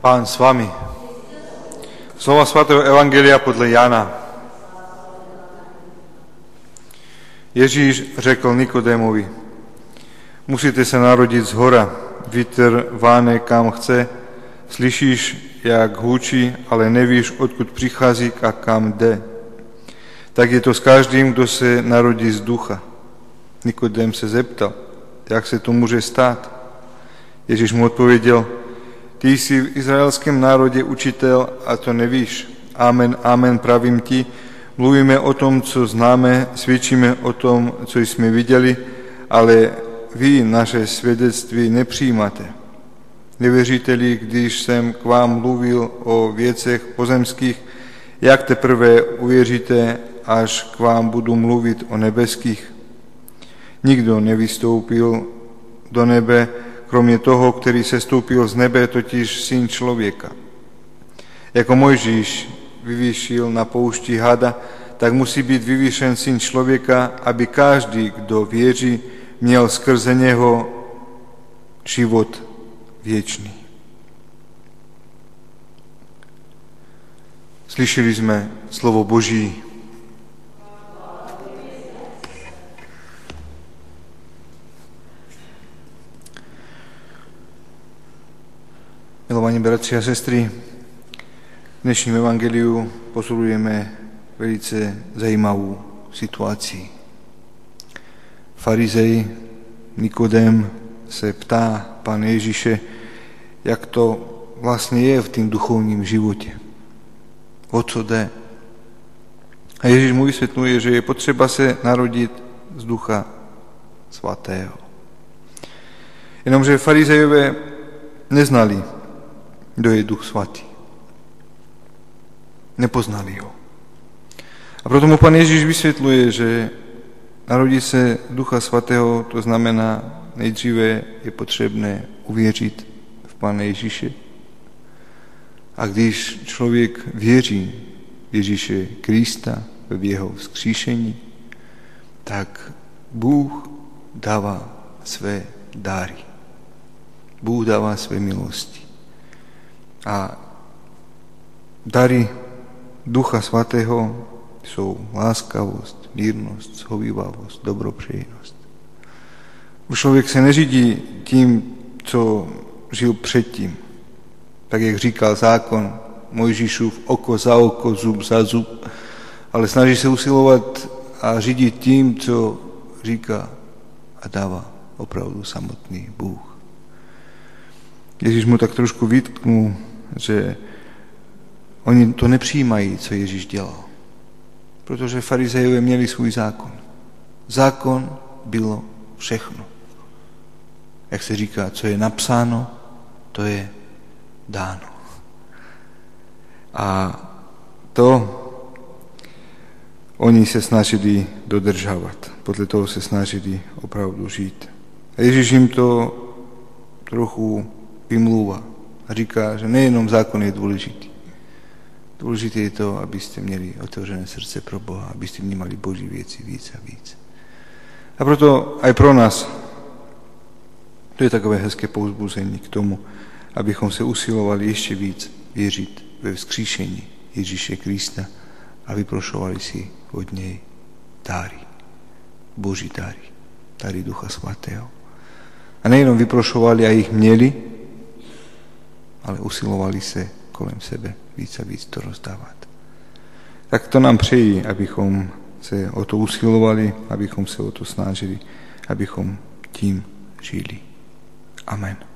Pán s vami. Slova svatého Evangelia podle Jana. Ježíš řekl Nikodémovi, musíte se narodit z hora, vítr váne kam chce, slyšíš, jak hůčí, ale nevíš, odkud přichází a kam jde. Tak je to s každým, kdo se narodí z ducha. Nikodém se zeptal, jak se to může stát. Ježíš mu odpověděl, ty jsi v izraelském národě učitel a to nevíš. Amen, amen, pravím ti, mluvíme o tom, co známe, svědčíme o tom, co jsme viděli, ale vy naše svědectví nepřijímáte. Nevěříte-li, když jsem k vám mluvil o věcech pozemských, jak teprve uvěříte, až k vám budu mluvit o nebeských? Nikdo nevystoupil do nebe, kromě toho, který se stoupil z nebe, totiž syn člověka. Jako Mojžíš vyvýšil na poušti hada, tak musí být vyvýšen syn člověka, aby každý, kdo věří, měl skrze něho život věčný. Slyšeli jsme slovo Boží. Milovaní bratři a sestry, v dnešním evangeliu pozorujeme velice zajímavou situaci. Farizej Nikodem se ptá Pane Ježíše, jak to vlastně je v tým duchovním životě. O co jde? A Ježíš mu vysvětluje, že je potřeba se narodit z ducha svatého. Jenomže farizejové neznali kdo je Duch Svatý. Nepoznali ho. A proto mu Pán Ježíš vysvětluje, že narodit se Ducha Svatého, to znamená nejdříve je potřebné uvěřit v Pána Ježíše. A když člověk věří Ježíše Krista, v jeho vzkříšení, tak Bůh dává své dáry. Bůh dává své milosti. A dary Ducha Svatého jsou láskavost, mírnost, schovývavost, dobropřejnost. Člověk se neřídí tím, co žil předtím. Tak jak říkal zákon Mojžíšův oko za oko, zub za zub, ale snaží se usilovat a řídit tím, co říká a dává opravdu samotný Bůh. Ježíš mu tak trošku vytknul že oni to nepřijímají, co Ježíš dělal. Protože farizejové měli svůj zákon. Zákon bylo všechno. Jak se říká, co je napsáno, to je dáno. A to oni se snažili dodržovat. Podle toho se snažili opravdu žít. A Ježíš jim to trochu vymluvá říká, že nejenom zákon je důležitý. Důležité je to, abyste měli otevřené srdce pro Boha, abyste vnímali Boží věci víc a víc. A proto aj pro nás to je takové hezké pouzbuzení k tomu, abychom se usilovali ještě víc věřit ve vzkříšení Ježíše Krista a vyprošovali si od něj dáry, Boží dáry, dáry Ducha Svatého. A nejenom vyprošovali a jich měli, ale usilovali se kolem sebe víc a víc to rozdávat. Tak to nám přeji, abychom se o to usilovali, abychom se o to snažili, abychom tím žili. Amen.